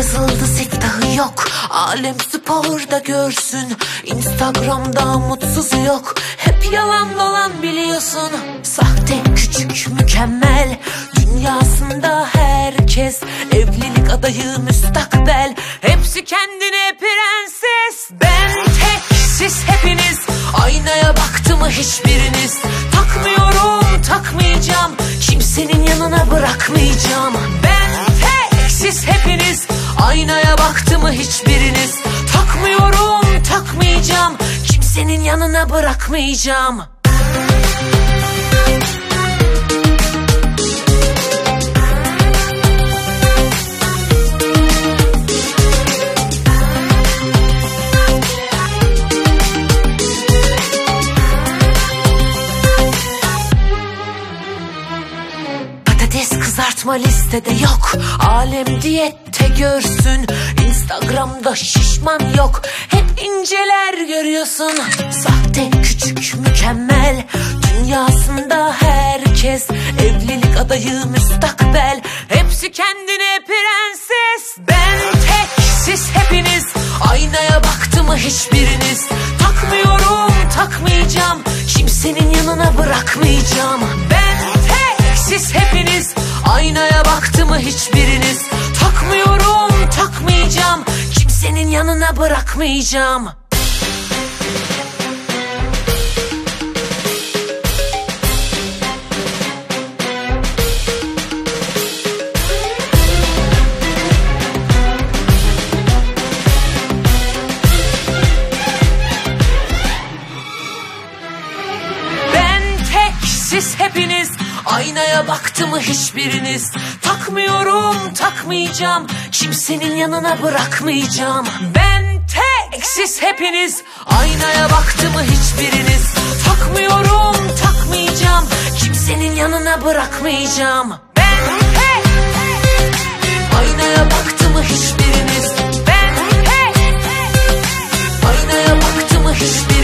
Yıldız iftahı yok. Alem sporda görsün. Instagram'da mutsuz yok. Hep yalan dolan biliyorsun. Sahte küçük mükemmel. Dünyasında herkes Evlilik adayı müstakbel. Hepsi kendine prenses. Ben tek siz hepiniz. Aynaya baktı mı hiçbiriniz? Takmıyorum takmayacağım. Kimsenin yanına bırakmayacağım. Ben tek siz hepiniz Aynaya baktı mı hiçbiriniz? Takmıyorum takmayacağım. Kimsenin yanına bırakmayacağım. Patates kızartma listede yok. Alem diyette görsün. Instagram'da şişman yok. Hep inceler görüyorsun. Sahte küçük mükemmel. Dünyasında herkes Evlilik adayı müstakbel. Hepsi kendine prenses. Ben tek siz hepiniz. Aynaya baktı mı hiçbiriniz? Takmıyorum takmayacağım. Kimsenin yanına bırakmayacağım. Ben tek siz hepiniz. Aynaya baktı mı hiçbiriniz Kimsenin yanına bırakmayacağım. Ben tek hepiniz Aynaya baktı mı hiçbiriniz? Takmıyorum takmayacağım. Kimsenin yanına bırakmayacağım. Ben tek siz hepiniz. Aynaya baktı mı hiçbiriniz? Takmıyorum takmayacağım. Kimsenin yanına bırakmayacağım. Ben tek. Aynaya baktı mı hiçbiriniz? Ben tek. Aynaya baktı mı hiçbiriniz